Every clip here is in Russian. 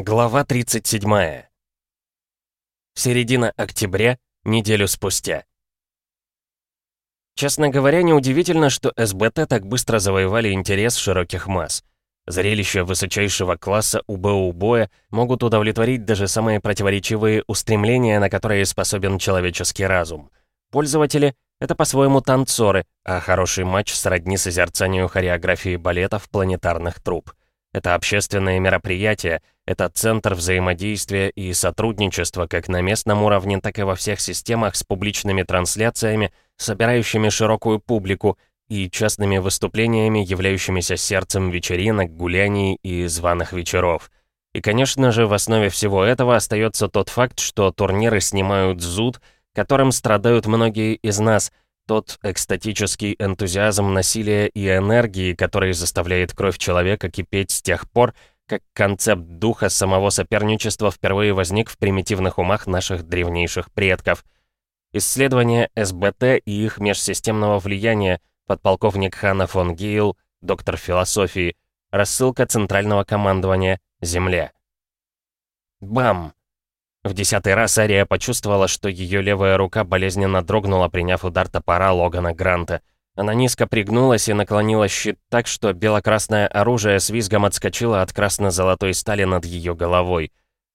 Глава 37. Середина октября, неделю спустя. Честно говоря, неудивительно, что СБТ так быстро завоевали интерес широких масс. Зрелища высочайшего класса УБУ боя могут удовлетворить даже самые противоречивые устремления, на которые способен человеческий разум. Пользователи — это по-своему танцоры, а хороший матч сродни созерцанию хореографии балетов планетарных труп. Это общественное мероприятие, это центр взаимодействия и сотрудничества как на местном уровне, так и во всех системах с публичными трансляциями, собирающими широкую публику, и частными выступлениями, являющимися сердцем вечеринок, гуляний и званых вечеров. И, конечно же, в основе всего этого остается тот факт, что турниры снимают зуд, которым страдают многие из нас – тот экстатический энтузиазм насилия и энергии, который заставляет кровь человека кипеть с тех пор, как концепт духа самого соперничества впервые возник в примитивных умах наших древнейших предков. Исследования СБТ и их межсистемного влияния, подполковник Хана фон Гейл, доктор философии, рассылка Центрального командования, Земля. Бам! В десятый раз Ария почувствовала, что ее левая рука болезненно дрогнула, приняв удар топора Логана Гранта. Она низко пригнулась и наклонила щит так, что бело-красное оружие с визгом отскочило от красно-золотой стали над ее головой.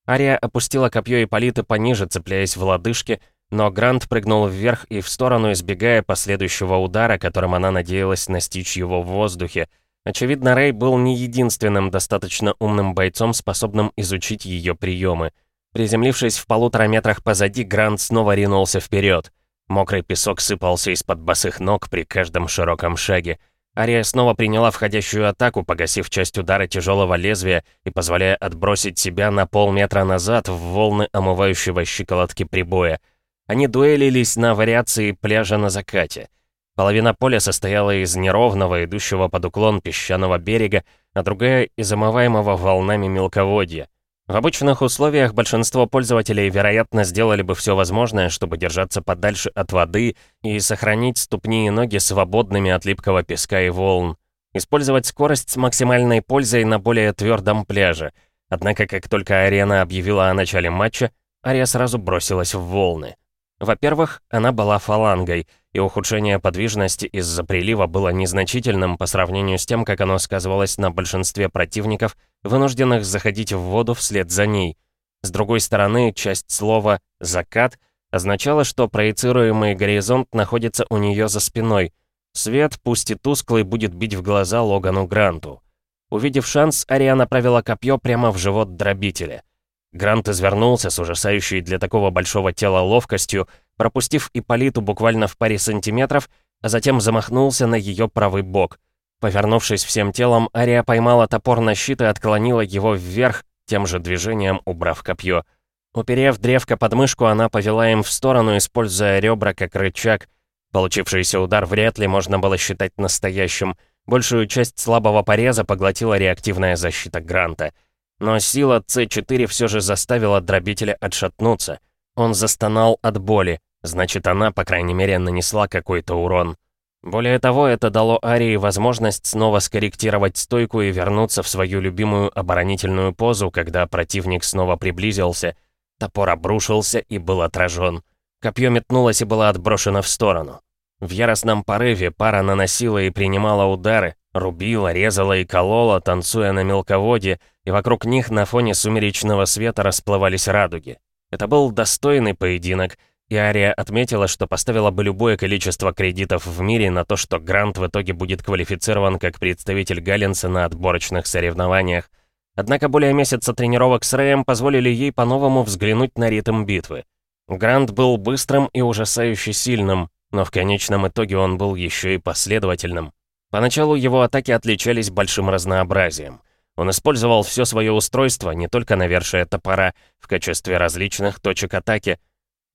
Ария опустила копье и политы пониже, цепляясь в лодыжки, но Грант прыгнул вверх и в сторону, избегая последующего удара, которым она надеялась настичь его в воздухе. Очевидно, Рэй был не единственным достаточно умным бойцом, способным изучить ее приемы. Приземлившись в полутора метрах позади, Грант снова ринулся вперед. Мокрый песок сыпался из-под босых ног при каждом широком шаге. Ария снова приняла входящую атаку, погасив часть удара тяжелого лезвия и позволяя отбросить себя на полметра назад в волны омывающего щиколотки прибоя. Они дуэлились на вариации пляжа на закате. Половина поля состояла из неровного, идущего под уклон песчаного берега, а другая — из омываемого волнами мелководья. В обычных условиях большинство пользователей, вероятно, сделали бы все возможное, чтобы держаться подальше от воды и сохранить ступни и ноги свободными от липкого песка и волн. Использовать скорость с максимальной пользой на более твердом пляже. Однако, как только арена объявила о начале матча, Ария сразу бросилась в волны. Во-первых, она была фалангой, и ухудшение подвижности из-за прилива было незначительным по сравнению с тем, как оно сказывалось на большинстве противников, вынужденных заходить в воду вслед за ней. С другой стороны, часть слова «закат» означала, что проецируемый горизонт находится у нее за спиной. Свет, пусть и тусклый, будет бить в глаза Логану Гранту. Увидев шанс, Ария направила копье прямо в живот дробителя — Грант извернулся с ужасающей для такого большого тела ловкостью, пропустив Ипполиту буквально в паре сантиметров, а затем замахнулся на ее правый бок. Повернувшись всем телом, Ария поймала топор на щит и отклонила его вверх, тем же движением убрав копье. Уперев древко под мышку, она повела им в сторону, используя ребра как рычаг. Получившийся удар вряд ли можно было считать настоящим. Большую часть слабого пореза поглотила реактивная защита Гранта — но сила С4 все же заставила дробителя отшатнуться. Он застонал от боли, значит она, по крайней мере, нанесла какой-то урон. Более того, это дало Арии возможность снова скорректировать стойку и вернуться в свою любимую оборонительную позу, когда противник снова приблизился. Топор обрушился и был отражен. Копье метнулось и было отброшено в сторону. В яростном порыве пара наносила и принимала удары, Рубила, резала и колола, танцуя на мелководье, и вокруг них на фоне сумеречного света расплывались радуги. Это был достойный поединок, и Ария отметила, что поставила бы любое количество кредитов в мире на то, что Грант в итоге будет квалифицирован как представитель Галлинса на отборочных соревнованиях. Однако более месяца тренировок с Рэем позволили ей по-новому взглянуть на ритм битвы. Грант был быстрым и ужасающе сильным, но в конечном итоге он был еще и последовательным. Поначалу его атаки отличались большим разнообразием. Он использовал все свое устройство, не только навершие топора, в качестве различных точек атаки.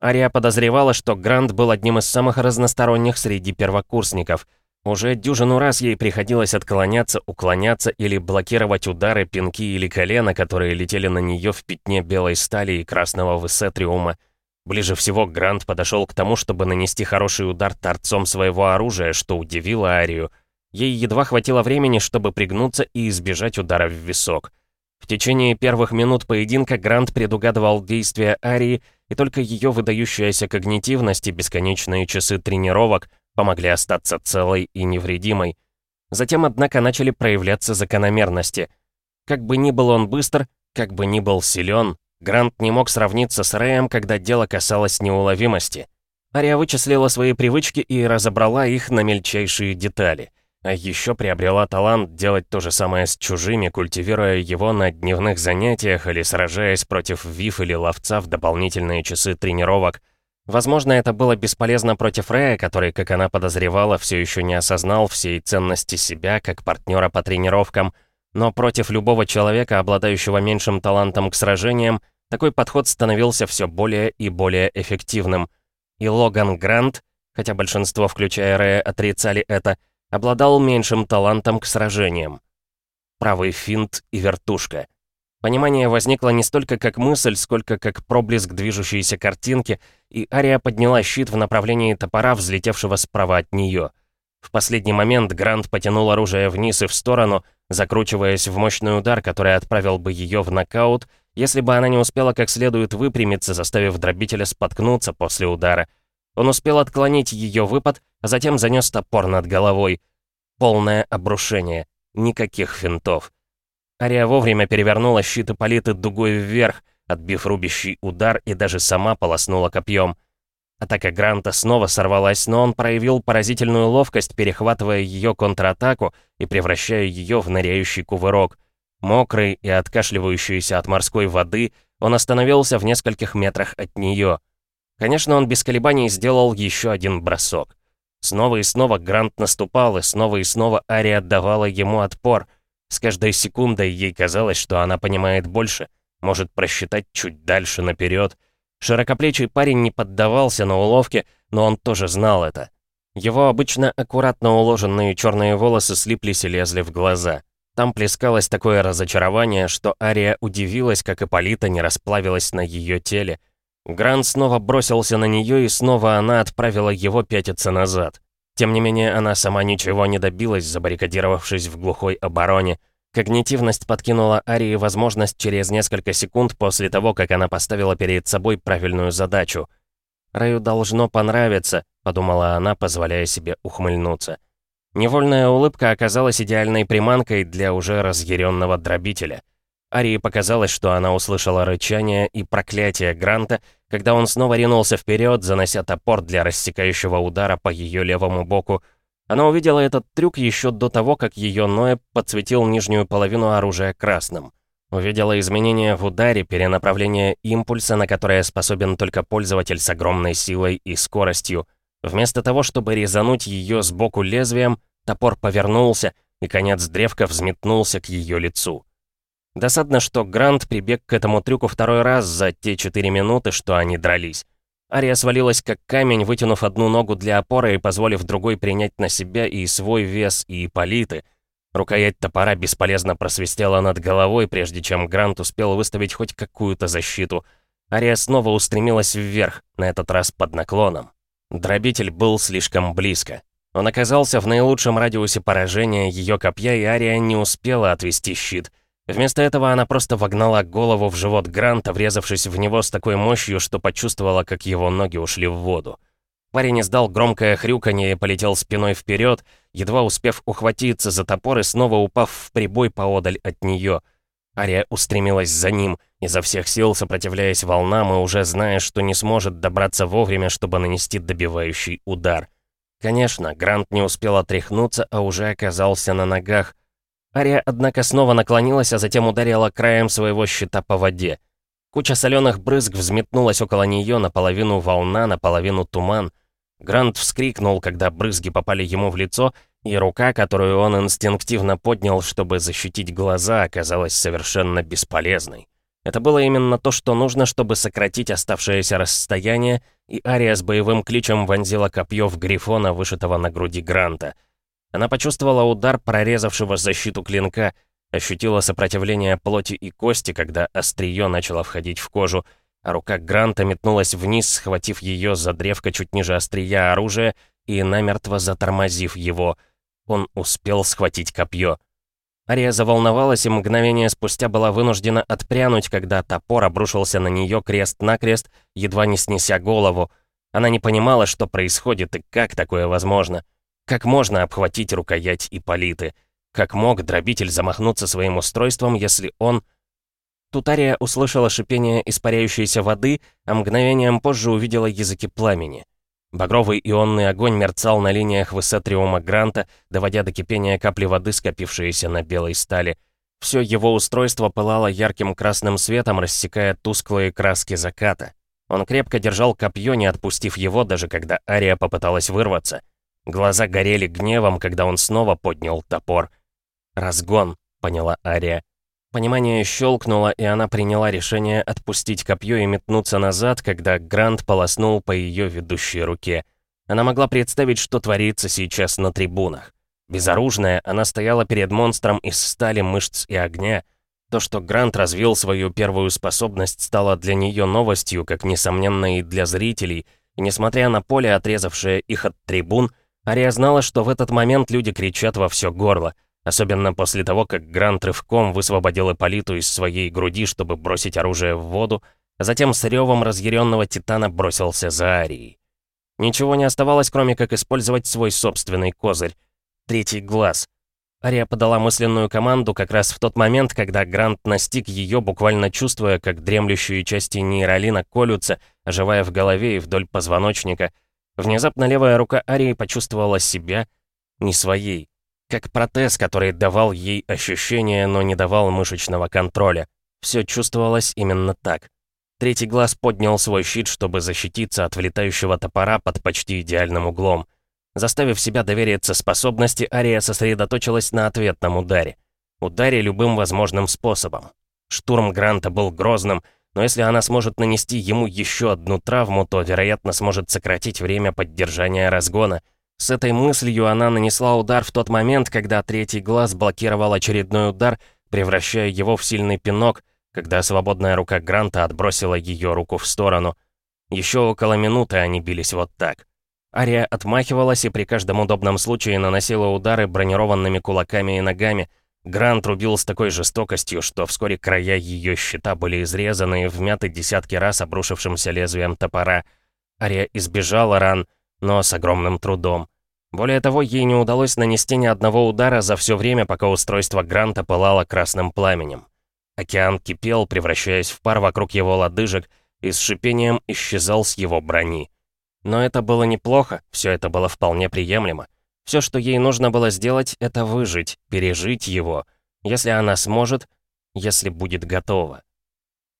Ария подозревала, что Грант был одним из самых разносторонних среди первокурсников. Уже дюжину раз ей приходилось отклоняться, уклоняться или блокировать удары, пинки или колена, которые летели на нее в пятне белой стали и красного высетриума. Ближе всего Грант подошел к тому, чтобы нанести хороший удар торцом своего оружия, что удивило Арию — Ей едва хватило времени, чтобы пригнуться и избежать удара в висок. В течение первых минут поединка Грант предугадывал действия Арии, и только ее выдающаяся когнитивность и бесконечные часы тренировок помогли остаться целой и невредимой. Затем, однако, начали проявляться закономерности. Как бы ни был он быстр, как бы ни был силен, Грант не мог сравниться с Рэем, когда дело касалось неуловимости. Ария вычислила свои привычки и разобрала их на мельчайшие детали. А еще приобрела талант делать то же самое с чужими, культивируя его на дневных занятиях или сражаясь против Вив или Ловца в дополнительные часы тренировок. Возможно, это было бесполезно против Рэя, который, как она подозревала, все еще не осознал всей ценности себя как партнера по тренировкам, но против любого человека, обладающего меньшим талантом к сражениям, такой подход становился все более и более эффективным. И Логан Грант, хотя большинство, включая Рэя, отрицали это, обладал меньшим талантом к сражениям. Правый финт и вертушка. Понимание возникло не столько как мысль, сколько как проблеск движущейся картинки, и Ария подняла щит в направлении топора, взлетевшего справа от нее. В последний момент Грант потянул оружие вниз и в сторону, закручиваясь в мощный удар, который отправил бы ее в нокаут, если бы она не успела как следует выпрямиться, заставив дробителя споткнуться после удара. Он успел отклонить ее выпад, а затем занес топор над головой. Полное обрушение. Никаких финтов. Ария вовремя перевернула щит Ипполиты дугой вверх, отбив рубящий удар и даже сама полоснула копьем. Атака Гранта снова сорвалась, но он проявил поразительную ловкость, перехватывая ее контратаку и превращая ее в ныряющий кувырок. Мокрый и откашливающийся от морской воды, он остановился в нескольких метрах от нее. Конечно, он без колебаний сделал еще один бросок. Снова и снова Грант наступал, и снова и снова Ария отдавала ему отпор. С каждой секундой ей казалось, что она понимает больше, может просчитать чуть дальше наперед. Широкоплечий парень не поддавался на уловки, но он тоже знал это. Его обычно аккуратно уложенные черные волосы слиплись и лезли в глаза. Там плескалось такое разочарование, что Ария удивилась, как Ипполита не расплавилась на ее теле. Грант снова бросился на нее, и снова она отправила его пятиться назад. Тем не менее, она сама ничего не добилась, забаррикадировавшись в глухой обороне. Когнитивность подкинула Арии возможность через несколько секунд после того, как она поставила перед собой правильную задачу. «Раю должно понравиться», — подумала она, позволяя себе ухмыльнуться. Невольная улыбка оказалась идеальной приманкой для уже разъяренного дробителя. Арии показалось, что она услышала рычание и проклятие Гранта, когда он снова ринулся вперед, занося топор для рассекающего удара по ее левому боку. Она увидела этот трюк еще до того, как ее Ноэ подсветил нижнюю половину оружия красным. Увидела изменения в ударе, перенаправление импульса, на которое способен только пользователь с огромной силой и скоростью. Вместо того, чтобы резануть ее сбоку лезвием, топор повернулся, и конец древка взметнулся к ее лицу. Досадно, что Грант прибег к этому трюку второй раз за те четыре минуты, что они дрались. Ария свалилась как камень, вытянув одну ногу для опоры и позволив другой принять на себя и свой вес, и политы. Рукоять топора бесполезно просвистела над головой, прежде чем Грант успел выставить хоть какую-то защиту. Ария снова устремилась вверх, на этот раз под наклоном. Дробитель был слишком близко. Он оказался в наилучшем радиусе поражения ее копья, и Ария не успела отвести щит — Вместо этого она просто вогнала голову в живот Гранта, врезавшись в него с такой мощью, что почувствовала, как его ноги ушли в воду. Парень издал громкое хрюканье и полетел спиной вперед, едва успев ухватиться за топор и снова упав в прибой поодаль от нее. Ария устремилась за ним, изо всех сил сопротивляясь волнам и уже зная, что не сможет добраться вовремя, чтобы нанести добивающий удар. Конечно, Грант не успел отряхнуться, а уже оказался на ногах, Ария, однако, снова наклонилась, а затем ударила краем своего щита по воде. Куча соленых брызг взметнулась около нее, наполовину волна, наполовину туман. Грант вскрикнул, когда брызги попали ему в лицо, и рука, которую он инстинктивно поднял, чтобы защитить глаза, оказалась совершенно бесполезной. Это было именно то, что нужно, чтобы сократить оставшееся расстояние, и Ария с боевым кличем вонзила копье в грифона, вышитого на груди Гранта — она почувствовала удар прорезавшего защиту клинка, ощутила сопротивление плоти и кости, когда острие начало входить в кожу, а рука Гранта метнулась вниз, схватив ее за древко чуть ниже острия оружия и намертво затормозив его. Он успел схватить копье. Ария заволновалась и мгновение спустя была вынуждена отпрянуть, когда топор обрушился на нее крест-накрест, едва не снеся голову. Она не понимала, что происходит и как такое возможно. Как можно обхватить рукоять Ипполиты? Как мог дробитель замахнуться своим устройством, если он... Тут Ария услышала шипение испаряющейся воды, а мгновением позже увидела языки пламени. Багровый ионный огонь мерцал на линиях высетриума Гранта, доводя до кипения капли воды, скопившиеся на белой стали. Все его устройство пылало ярким красным светом, рассекая тусклые краски заката. Он крепко держал копье, не отпустив его, даже когда Ария попыталась вырваться. Глаза горели гневом, когда он снова поднял топор. «Разгон», — поняла Ария. Понимание щелкнуло, и она приняла решение отпустить копье и метнуться назад, когда Грант полоснул по ее ведущей руке. Она могла представить, что творится сейчас на трибунах. Безоружная, она стояла перед монстром из стали, мышц и огня. То, что Грант развил свою первую способность, стало для нее новостью, как несомненно и для зрителей, и несмотря на поле, отрезавшее их от трибун, Ария знала, что в этот момент люди кричат во все горло — Особенно после того, как Грант рывком высвободил Ипполиту из своей груди, чтобы бросить оружие в воду, а затем с ревом разъяренного Титана бросился за Арией. Ничего не оставалось, кроме как использовать свой собственный козырь. Третий глаз. Ария подала мысленную команду как раз в тот момент, когда Грант настиг ее, буквально чувствуя, как дремлющие части нейролина колются, оживая в голове и вдоль позвоночника. Внезапно левая рука Арии почувствовала себя не своей. Как протез, который давал ей ощущение, но не давал мышечного контроля. Все чувствовалось именно так. Третий глаз поднял свой щит, чтобы защититься от влетающего топора под почти идеальным углом. Заставив себя довериться способности, Ария сосредоточилась на ответном ударе. Ударе любым возможным способом. Штурм Гранта был грозным, но если она сможет нанести ему еще одну травму, то, вероятно, сможет сократить время поддержания разгона — с этой мыслью она нанесла удар в тот момент, когда третий глаз блокировал очередной удар, превращая его в сильный пинок, когда свободная рука Гранта отбросила ее руку в сторону. Еще около минуты они бились вот так. Ария отмахивалась и при каждом удобном случае наносила удары бронированными кулаками и ногами. Грант рубил с такой жестокостью, что вскоре края ее щита были изрезаны и вмяты десятки раз обрушившимся лезвием топора. Ария избежала ран, но с огромным трудом. Более того, ей не удалось нанести ни одного удара за все время, пока устройство Гранта пылало красным пламенем. Океан кипел, превращаясь в пар вокруг его лодыжек, и с шипением исчезал с его брони. Но это было неплохо, все это было вполне приемлемо. Все, что ей нужно было сделать, это выжить, пережить его, если она сможет, если будет готова.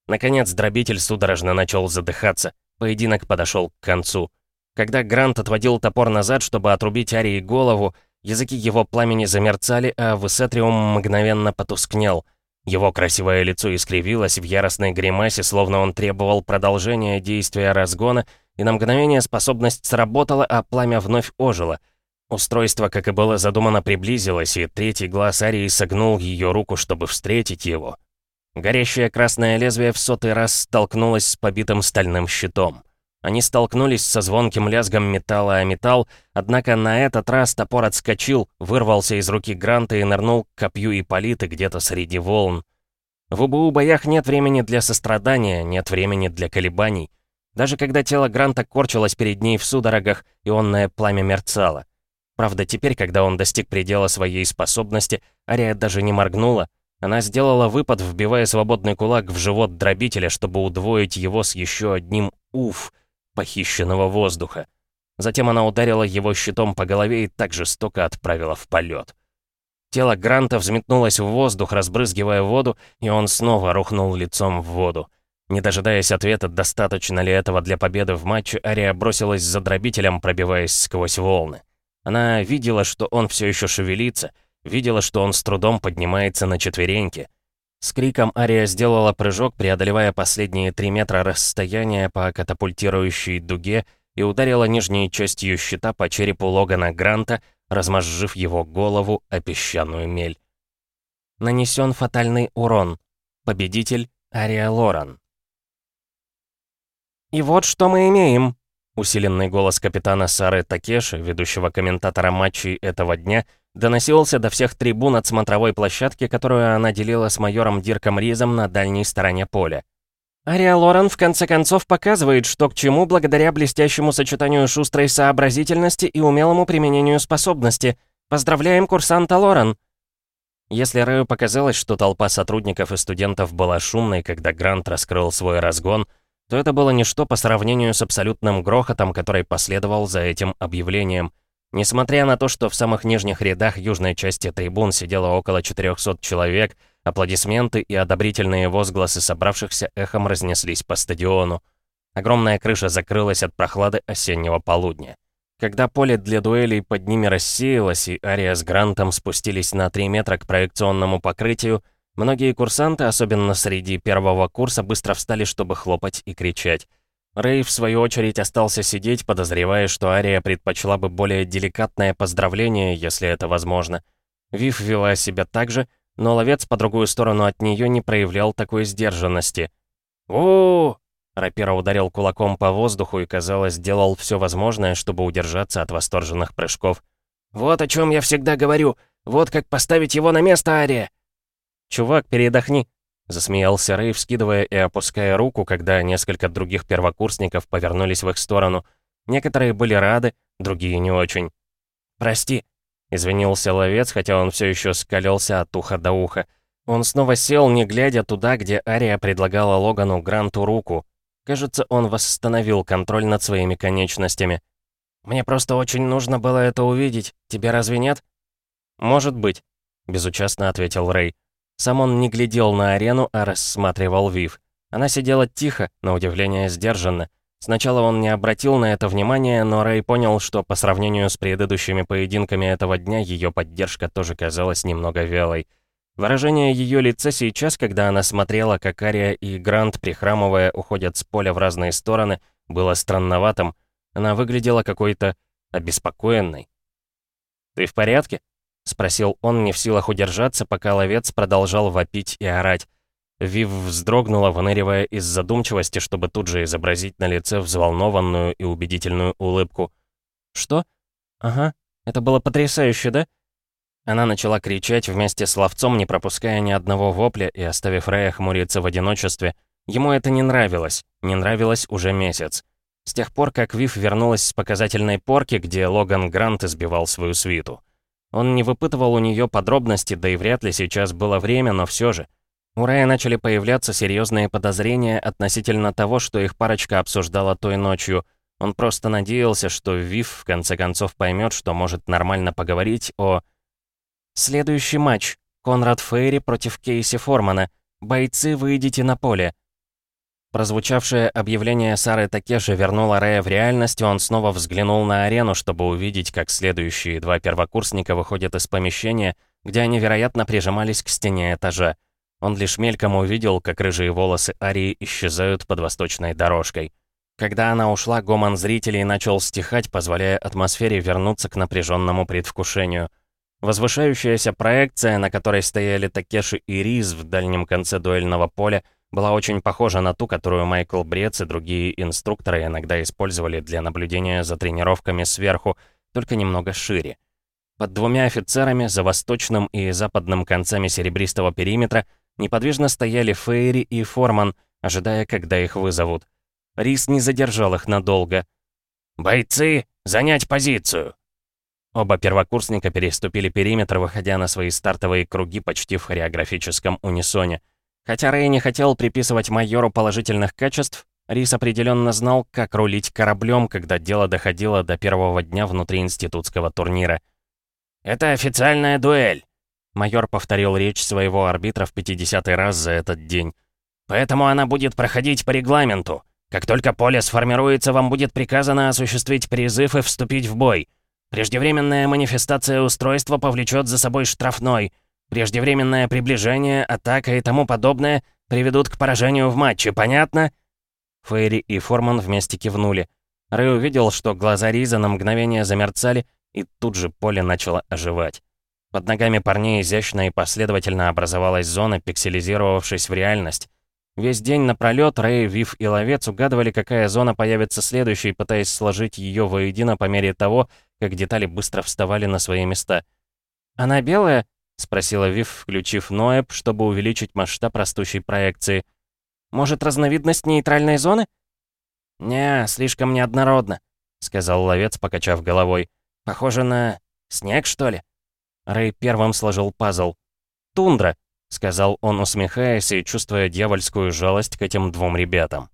Наконец, дробитель судорожно начал задыхаться, поединок подошел к концу. Когда Грант отводил топор назад, чтобы отрубить Арии голову, языки его пламени замерцали, а Высетриум мгновенно потускнел. Его красивое лицо искривилось в яростной гримасе, словно он требовал продолжения действия разгона, и на мгновение способность сработала, а пламя вновь ожило. Устройство, как и было задумано, приблизилось, и третий глаз Арии согнул ее руку, чтобы встретить его. Горящее красное лезвие в сотый раз столкнулось с побитым стальным щитом. Они столкнулись со звонким лязгом металла о металл, однако на этот раз топор отскочил, вырвался из руки Гранта и нырнул к копью Ипполиты где-то среди волн. В УБУ боях нет времени для сострадания, нет времени для колебаний. Даже когда тело Гранта корчилось перед ней в судорогах, ионное пламя мерцало. Правда, теперь, когда он достиг предела своей способности, Ария даже не моргнула. Она сделала выпад, вбивая свободный кулак в живот дробителя, чтобы удвоить его с еще одним «уф», похищенного воздуха. Затем она ударила его щитом по голове и так жестоко отправила в полет. Тело Гранта взметнулось в воздух, разбрызгивая воду, и он снова рухнул лицом в воду. Не дожидаясь ответа, достаточно ли этого для победы в матче, Ария бросилась за дробителем, пробиваясь сквозь волны. Она видела, что он все еще шевелится, видела, что он с трудом поднимается на четвереньки. С криком Ария сделала прыжок, преодолевая последние три метра расстояния по катапультирующей дуге и ударила нижней частью щита по черепу Логана Гранта, размозжив его голову о песчаную мель. Нанесен фатальный урон. Победитель Ария Лоран. «И вот что мы имеем!» Усиленный голос капитана Сары Такеши, ведущего комментатора матчей этого дня, доносился до всех трибун от смотровой площадки, которую она делила с майором Дирком Ризом на дальней стороне поля. Ария Лорен в конце концов показывает, что к чему благодаря блестящему сочетанию шустрой сообразительности и умелому применению способности. Поздравляем курсанта Лорен! Если Рэю показалось, что толпа сотрудников и студентов была шумной, когда Грант раскрыл свой разгон, то это было ничто по сравнению с абсолютным грохотом, который последовал за этим объявлением. Несмотря на то, что в самых нижних рядах южной части трибун сидело около 400 человек, аплодисменты и одобрительные возгласы собравшихся эхом разнеслись по стадиону. Огромная крыша закрылась от прохлады осеннего полудня. Когда поле для дуэлей под ними рассеялось, и Ария с Грантом спустились на 3 метра к проекционному покрытию, многие курсанты, особенно среди первого курса, быстро встали, чтобы хлопать и кричать. Рэй, в свою очередь, остался сидеть, подозревая, что Ария предпочла бы более деликатное поздравление, если это возможно. Вив вела себя так же, но ловец по другую сторону от нее не проявлял такой сдержанности. «О-о-о!» Рапира ударил кулаком по воздуху и, казалось, сделал все возможное, чтобы удержаться от восторженных прыжков. «Вот о чем я всегда говорю! Вот как поставить его на место, Ария!» «Чувак, передохни!» Засмеялся Рэй, вскидывая и опуская руку, когда несколько других первокурсников повернулись в их сторону. Некоторые были рады, другие не очень. «Прости», — извинился ловец, хотя он все еще скалился от уха до уха. Он снова сел, не глядя туда, где Ария предлагала Логану Гранту руку. Кажется, он восстановил контроль над своими конечностями. «Мне просто очень нужно было это увидеть. Тебе разве нет?» «Может быть», — безучастно ответил Рэй. Сам он не глядел на арену, а рассматривал Вив. Она сидела тихо, на удивление сдержанно. Сначала он не обратил на это внимания, но Рэй понял, что по сравнению с предыдущими поединками этого дня ее поддержка тоже казалась немного вялой. Выражение ее лица сейчас, когда она смотрела, как Ария и Грант, прихрамывая, уходят с поля в разные стороны, было странноватым. Она выглядела какой-то обеспокоенной. «Ты в порядке?» — спросил он, не в силах удержаться, пока ловец продолжал вопить и орать. Вив вздрогнула, выныривая из задумчивости, чтобы тут же изобразить на лице взволнованную и убедительную улыбку. «Что? Ага, это было потрясающе, да?» Она начала кричать вместе с ловцом, не пропуская ни одного вопля и оставив Рэя хмуриться в одиночестве. Ему это не нравилось, не нравилось уже месяц. С тех пор, как Вив вернулась с показательной порки, где Логан Грант избивал свою свиту. Он не выпытывал у нее подробности, да и вряд ли сейчас было время, но все же. У Рэя начали появляться серьезные подозрения относительно того, что их парочка обсуждала той ночью. Он просто надеялся, что Вив в конце концов поймет, что может нормально поговорить о... Следующий матч. Конрад Фейри против Кейси Формана. Бойцы, выйдите на поле. Прозвучавшее объявление Сары Такеши вернуло Рэя в реальность, и он снова взглянул на арену, чтобы увидеть, как следующие два первокурсника выходят из помещения, где они, вероятно, прижимались к стене этажа. Он лишь мельком увидел, как рыжие волосы Арии исчезают под восточной дорожкой. Когда она ушла, гомон зрителей начал стихать, позволяя атмосфере вернуться к напряженному предвкушению. Возвышающаяся проекция, на которой стояли Такеши и Риз в дальнем конце дуэльного поля, была очень похожа на ту, которую Майкл Брец и другие инструкторы иногда использовали для наблюдения за тренировками сверху, только немного шире. Под двумя офицерами, за восточным и западным концами серебристого периметра, неподвижно стояли Фейри и Форман, ожидая, когда их вызовут. Рис не задержал их надолго. «Бойцы, занять позицию!» Оба первокурсника переступили периметр, выходя на свои стартовые круги почти в хореографическом унисоне — Хотя Рэй не хотел приписывать майору положительных качеств, Рис определенно знал, как рулить кораблем, когда дело доходило до первого дня внутриинститутского турнира. «Это официальная дуэль», — майор повторил речь своего арбитра в 50-й раз за этот день. «Поэтому она будет проходить по регламенту. Как только поле сформируется, вам будет приказано осуществить призыв и вступить в бой. Преждевременная манифестация устройства повлечет за собой штрафной — Преждевременное приближение, атака и тому подобное приведут к поражению в матче, понятно?» Фейри и Форман вместе кивнули. Рэй увидел, что глаза Риза на мгновение замерцали, и тут же поле начало оживать. Под ногами парней изящно и последовательно образовалась зона, пикселизировавшись в реальность. Весь день напролёт Рэй, Вив и Ловец угадывали, какая зона появится следующей, пытаясь сложить ее воедино по мере того, как детали быстро вставали на свои места — «Она белая?» — спросила Вив, включив Ноэб, чтобы увеличить масштаб растущей проекции. «Может, разновидность нейтральной зоны?» «Не, слишком неоднородно», — сказал ловец, покачав головой. «Похоже на... снег, что ли?» Рэй первым сложил пазл. «Тундра», — сказал он, усмехаясь и чувствуя дьявольскую жалость к этим двум ребятам.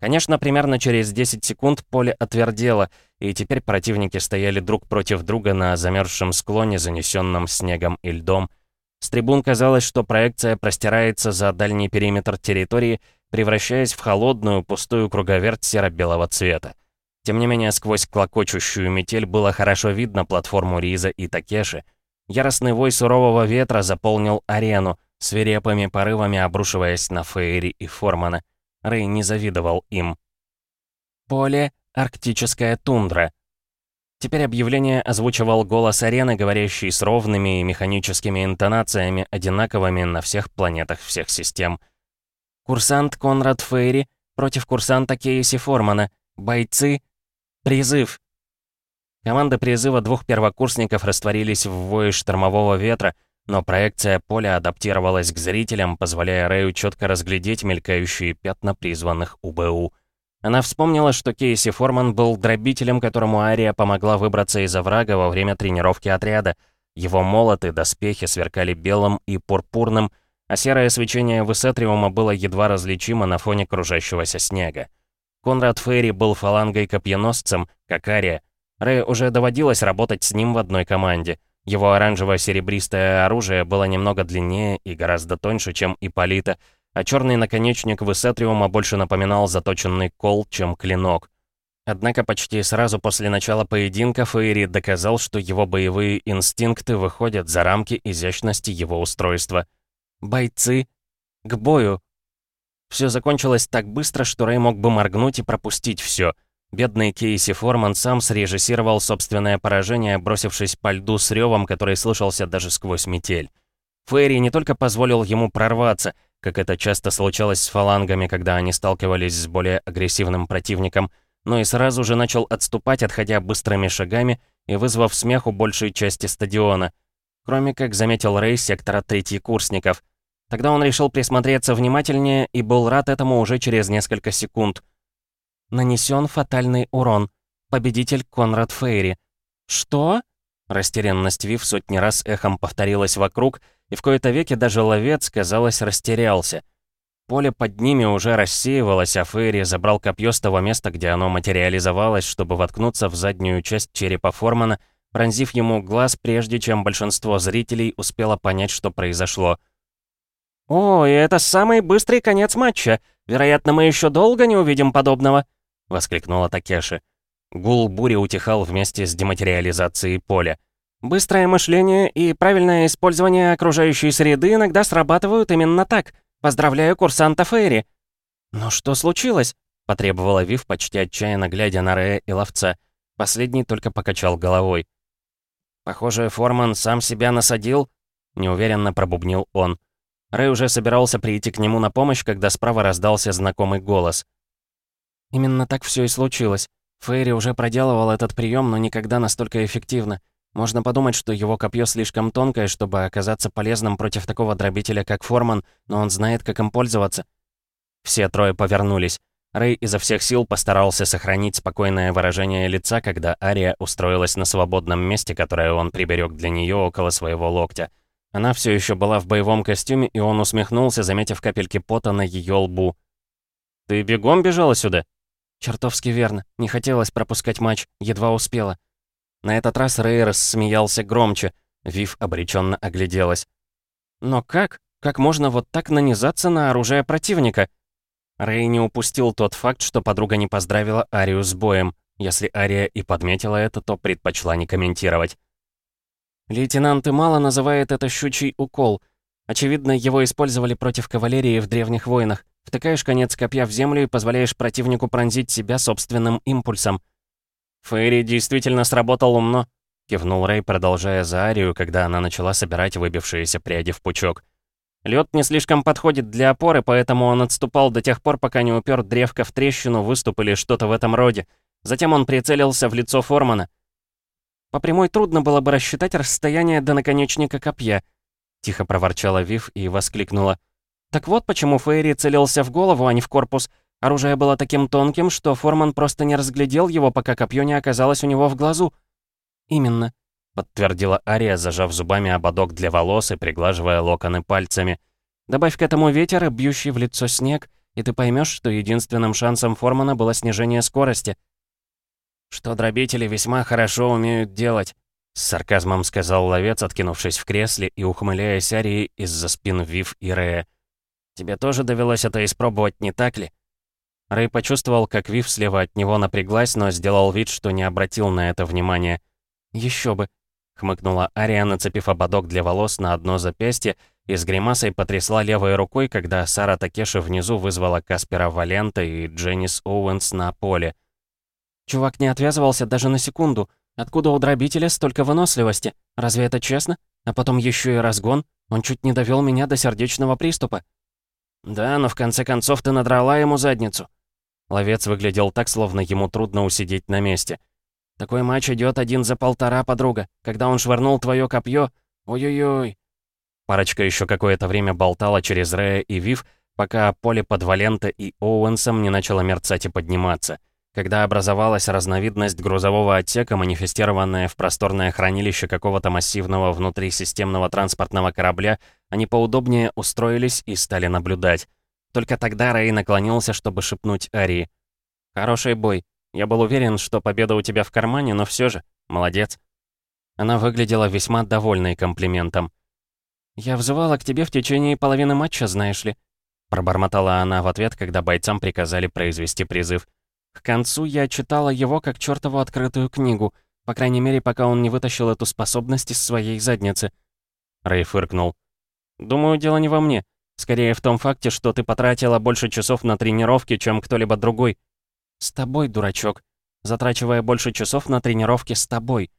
Конечно, примерно через 10 секунд поле отвердело, и теперь противники стояли друг против друга на замерзшем склоне, занесенном снегом и льдом. С трибун казалось, что проекция простирается за дальний периметр территории, превращаясь в холодную, пустую круговерть серо-белого цвета. Тем не менее, сквозь клокочущую метель было хорошо видно платформу Риза и Такеши. Яростный вой сурового ветра заполнил арену, свирепыми порывами обрушиваясь на Фейри и Формана. Рэй не завидовал им. Поле — арктическая тундра. Теперь объявление озвучивал голос арены, говорящий с ровными и механическими интонациями, одинаковыми на всех планетах всех систем. Курсант Конрад Фейри против курсанта Кейси Формана. Бойцы. Призыв. Команды призыва двух первокурсников растворились в вое штормового ветра, но проекция поля адаптировалась к зрителям, позволяя Рэю четко разглядеть мелькающие пятна призванных УБУ. Она вспомнила, что Кейси Форман был дробителем, которому Ария помогла выбраться из оврага во время тренировки отряда. Его молоты, доспехи сверкали белым и пурпурным, а серое свечение высетриума было едва различимо на фоне кружащегося снега. Конрад Ферри был фалангой-копьеносцем, как Ария. Рэй уже доводилось работать с ним в одной команде — его оранжево-серебристое оружие было немного длиннее и гораздо тоньше, чем Ипполита, а черный наконечник Высетриума больше напоминал заточенный кол, чем клинок. Однако почти сразу после начала поединка Фейри доказал, что его боевые инстинкты выходят за рамки изящности его устройства. «Бойцы! К бою!» Все закончилось так быстро, что Рэй мог бы моргнуть и пропустить все — Бедный Кейси Форман сам срежиссировал собственное поражение, бросившись по льду с ревом, который слышался даже сквозь метель. Фейри не только позволил ему прорваться, как это часто случалось с фалангами, когда они сталкивались с более агрессивным противником, но и сразу же начал отступать, отходя быстрыми шагами и вызвав смех у большей части стадиона. Кроме как заметил Рэй сектора третьекурсников. Тогда он решил присмотреться внимательнее и был рад этому уже через несколько секунд. Нанесен фатальный урон. Победитель Конрад Фейри. Что? Растерянность Вив сотни раз эхом повторилась вокруг, и в кои-то веки даже ловец, казалось, растерялся. Поле под ними уже рассеивалось, а Фейри забрал копье с того места, где оно материализовалось, чтобы воткнуться в заднюю часть черепа Формана, пронзив ему глаз, прежде чем большинство зрителей успело понять, что произошло. «О, и это самый быстрый конец матча! Вероятно, мы еще долго не увидим подобного!» Воскликнула Такеши. Гул бури утихал вместе с дематериализацией поля. «Быстрое мышление и правильное использование окружающей среды иногда срабатывают именно так. Поздравляю курсанта Фейри!» «Но что случилось?» — потребовала Вив, почти отчаянно глядя на Рея и ловца. Последний только покачал головой. «Похоже, Форман сам себя насадил?» — неуверенно пробубнил он. Рэй уже собирался прийти к нему на помощь, когда справа раздался знакомый голос — Именно так все и случилось. Фейри уже проделывал этот прием, но никогда настолько эффективно. Можно подумать, что его копье слишком тонкое, чтобы оказаться полезным против такого дробителя, как Форман, но он знает, как им пользоваться. Все трое повернулись. Рэй изо всех сил постарался сохранить спокойное выражение лица, когда Ария устроилась на свободном месте, которое он приберег для нее около своего локтя. Она все еще была в боевом костюме, и он усмехнулся, заметив капельки пота на ее лбу. «Ты бегом бежала сюда?» «Чертовски верно. Не хотелось пропускать матч. Едва успела». На этот раз Рейерс смеялся громче. Вив обреченно огляделась. «Но как? Как можно вот так нанизаться на оружие противника?» Рэй не упустил тот факт, что подруга не поздравила Арию с боем. Если Ария и подметила это, то предпочла не комментировать. Лейтенант Имала называет это «щучий укол». Очевидно, его использовали против кавалерии в древних войнах. Втыкаешь конец копья в землю и позволяешь противнику пронзить себя собственным импульсом. «Фейри действительно сработал умно», — кивнул Рэй, продолжая за Арию, когда она начала собирать выбившиеся пряди в пучок. Лед не слишком подходит для опоры, поэтому он отступал до тех пор, пока не упер древко в трещину, выступ или что-то в этом роде. Затем он прицелился в лицо Формана. По прямой трудно было бы рассчитать расстояние до наконечника копья», — тихо проворчала Вив и воскликнула. «Так вот почему Фейри целился в голову, а не в корпус. Оружие было таким тонким, что Форман просто не разглядел его, пока копье не оказалось у него в глазу». «Именно», — подтвердила Ария, зажав зубами ободок для волос и приглаживая локоны пальцами. «Добавь к этому ветер и бьющий в лицо снег, и ты поймешь, что единственным шансом Формана было снижение скорости». «Что дробители весьма хорошо умеют делать», — с сарказмом сказал ловец, откинувшись в кресле и ухмыляясь Арии из-за спин Вив и Рея. «Тебе тоже довелось это испробовать, не так ли?» Рэй почувствовал, как Вив слева от него напряглась, но сделал вид, что не обратил на это внимания. «Еще бы», — хмыкнула Ария, нацепив ободок для волос на одно запястье и с гримасой потрясла левой рукой, когда Сара Такеши внизу вызвала Каспера Валента и Дженнис Оуэнс на поле. «Чувак не отвязывался даже на секунду. Откуда у дробителя столько выносливости? Разве это честно? А потом еще и разгон. Он чуть не довел меня до сердечного приступа». «Да, но в конце концов ты надрала ему задницу». Ловец выглядел так, словно ему трудно усидеть на месте. Такой матч идет один за полтора, подруга. Когда он швырнул твое копье, ой-ой-ой. Парочка еще какое-то время болтала через Рея и Вив, пока поле под Валента и Оуэнсом не начало мерцать и подниматься. Когда образовалась разновидность грузового отсека, манифестированная в просторное хранилище какого-то массивного внутрисистемного транспортного корабля, они поудобнее устроились и стали наблюдать. Только тогда Рэй наклонился, чтобы шепнуть Арии. «Хороший бой. Я был уверен, что победа у тебя в кармане, но все же, молодец». Она выглядела весьма довольной комплиментом. «Я взывала к тебе в течение половины матча, знаешь ли», пробормотала она в ответ, когда бойцам приказали произвести призыв. «К концу я читала его как чертову открытую книгу, по крайней мере, пока он не вытащил эту способность из своей задницы». Рэй фыркнул. «Думаю, дело не во мне. Скорее в том факте, что ты потратила больше часов на тренировки, чем кто-либо другой. «С тобой, дурачок. Затрачивая больше часов на тренировки с тобой».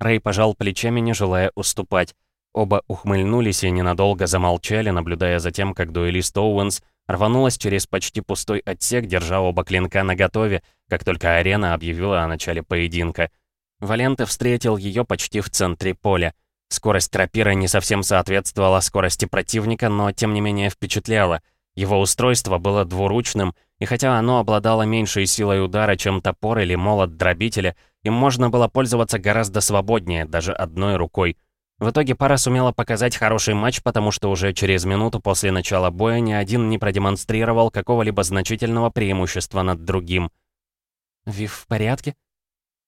Рэй пожал плечами, не желая уступать. Оба ухмыльнулись и ненадолго замолчали, наблюдая за тем, как дуэлист Оуэнс рванулась через почти пустой отсек, держа оба клинка наготове, как только арена объявила о начале поединка. Валенте встретил ее почти в центре поля. Скорость рапира не совсем соответствовала скорости противника, но тем не менее впечатляла. Его устройство было двуручным — и хотя оно обладало меньшей силой удара, чем топор или молот дробителя, им можно было пользоваться гораздо свободнее, даже одной рукой. В итоге пара сумела показать хороший матч, потому что уже через минуту после начала боя ни один не продемонстрировал какого-либо значительного преимущества над другим. «Вив в порядке?»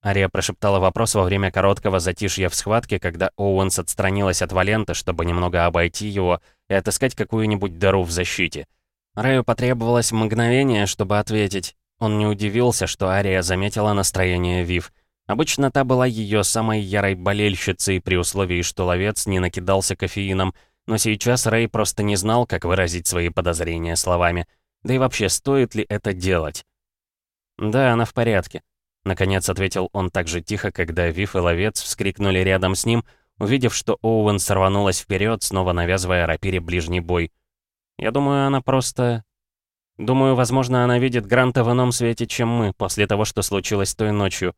Ария прошептала вопрос во время короткого затишья в схватке, когда Оуэнс отстранилась от Валента, чтобы немного обойти его и отыскать какую-нибудь дыру в защите. Рэю потребовалось мгновение, чтобы ответить. Он не удивился, что Ария заметила настроение Вив. Обычно та была ее самой ярой болельщицей при условии, что ловец не накидался кофеином, но сейчас Рэй просто не знал, как выразить свои подозрения словами. Да и вообще, стоит ли это делать? «Да, она в порядке», — наконец ответил он так же тихо, когда Вив и ловец вскрикнули рядом с ним, увидев, что Оуэн сорванулась вперед, снова навязывая рапире ближний бой. Я думаю, она просто... Думаю, возможно, она видит Гранта в ином свете, чем мы, после того, что случилось той ночью.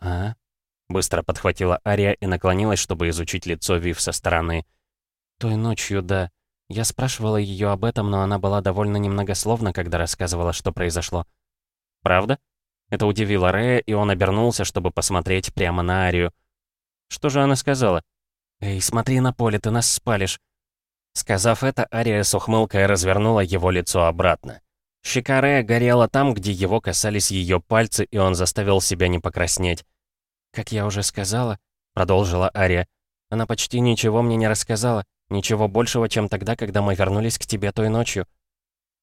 «А?» — быстро подхватила Ария и наклонилась, чтобы изучить лицо Вив со стороны. «Той ночью, да. Я спрашивала ее об этом, но она была довольно немногословна, когда рассказывала, что произошло». «Правда?» Это удивило Рэя, и он обернулся, чтобы посмотреть прямо на Арию. «Что же она сказала?» «Эй, смотри на поле, ты нас спалишь. Сказав это, Ария с ухмылкой развернула его лицо обратно. Щека Рея горела там, где его касались ее пальцы, и он заставил себя не покраснеть. «Как я уже сказала», — продолжила Ария, — «она почти ничего мне не рассказала, ничего большего, чем тогда, когда мы вернулись к тебе той ночью».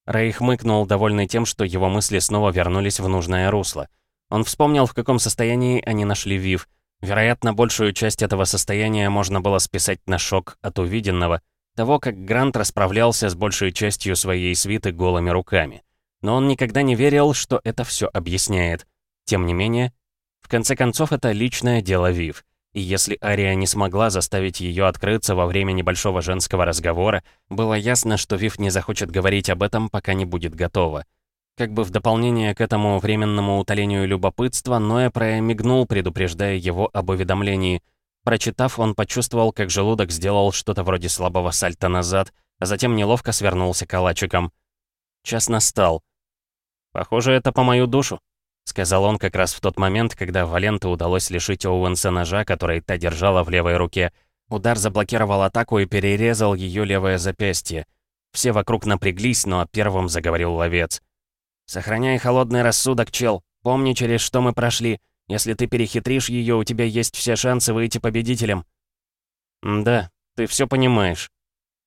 Рэй хмыкнул, довольный тем, что его мысли снова вернулись в нужное русло. Он вспомнил, в каком состоянии они нашли Вив. Вероятно, большую часть этого состояния можно было списать на шок от увиденного — того, как Грант расправлялся с большей частью своей свиты голыми руками. Но он никогда не верил, что это все объясняет. Тем не менее, в конце концов, это личное дело Вив. И если Ария не смогла заставить ее открыться во время небольшого женского разговора, было ясно, что Вив не захочет говорить об этом, пока не будет готова. Как бы в дополнение к этому временному утолению любопытства, Ноэ мигнул, предупреждая его об уведомлении. Прочитав, он почувствовал, как желудок сделал что-то вроде слабого сальта назад, а затем неловко свернулся калачиком. Час настал. «Похоже, это по мою душу», — сказал он как раз в тот момент, когда Валенте удалось лишить Оуэнса ножа, который та держала в левой руке. Удар заблокировал атаку и перерезал ее левое запястье. Все вокруг напряглись, но первым заговорил ловец. «Сохраняй холодный рассудок, чел. Помни, через что мы прошли. Если ты перехитришь ее, у тебя есть все шансы выйти победителем». «Да, ты все понимаешь».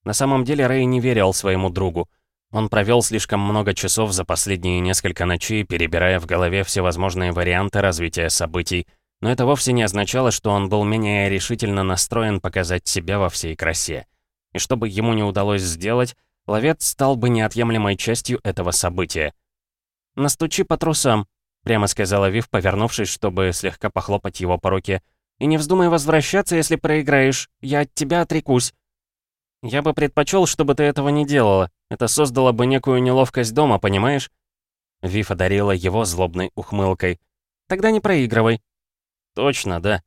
На самом деле Рэй не верил своему другу. Он провел слишком много часов за последние несколько ночей, перебирая в голове всевозможные варианты развития событий, но это вовсе не означало, что он был менее решительно настроен показать себя во всей красе. И что бы ему не удалось сделать, ловец стал бы неотъемлемой частью этого события. «Настучи по трусам», — прямо сказала Вив, повернувшись, чтобы слегка похлопать его по руке. «И не вздумай возвращаться, если проиграешь. Я от тебя отрекусь». «Я бы предпочел, чтобы ты этого не делала. Это создало бы некую неловкость дома, понимаешь?» Вив одарила его злобной ухмылкой. «Тогда не проигрывай». «Точно, да».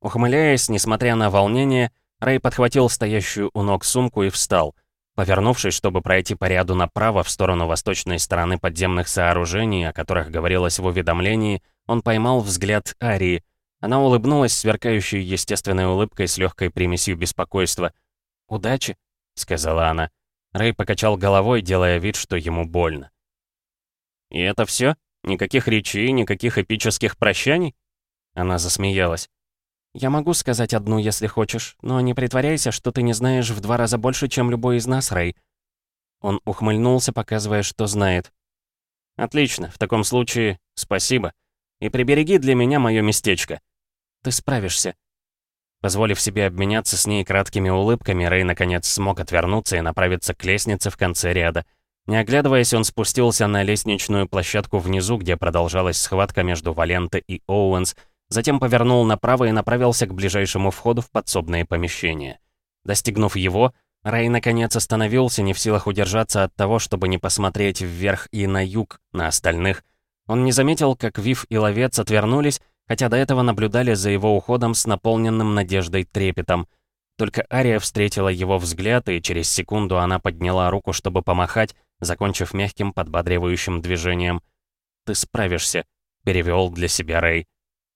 Ухмыляясь, несмотря на волнение, Рэй подхватил стоящую у ног сумку и встал — Повернувшись, чтобы пройти по ряду направо в сторону восточной стороны подземных сооружений, о которых говорилось в уведомлении, он поймал взгляд Арии. Она улыбнулась сверкающей естественной улыбкой с легкой примесью беспокойства. «Удачи», — сказала она. Рэй покачал головой, делая вид, что ему больно. «И это все? Никаких речей, никаких эпических прощаний?» Она засмеялась. «Я могу сказать одну, если хочешь, но не притворяйся, что ты не знаешь в два раза больше, чем любой из нас, Рэй». Он ухмыльнулся, показывая, что знает. «Отлично, в таком случае спасибо. И прибереги для меня мое местечко. Ты справишься». Позволив себе обменяться с ней краткими улыбками, Рэй наконец смог отвернуться и направиться к лестнице в конце ряда. Не оглядываясь, он спустился на лестничную площадку внизу, где продолжалась схватка между Валенто и Оуэнс, Затем повернул направо и направился к ближайшему входу в подсобное помещение. Достигнув его, Рэй наконец остановился, не в силах удержаться от того, чтобы не посмотреть вверх и на юг, на остальных. Он не заметил, как Вив и Ловец отвернулись, хотя до этого наблюдали за его уходом с наполненным надеждой трепетом. Только Ария встретила его взгляд, и через секунду она подняла руку, чтобы помахать, закончив мягким подбадривающим движением. «Ты справишься», — перевел для себя Рэй.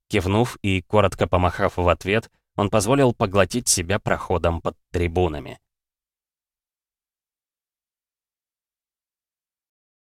Кивнув и коротко помахав в ответ, он позволил поглотить себя проходом под трибунами.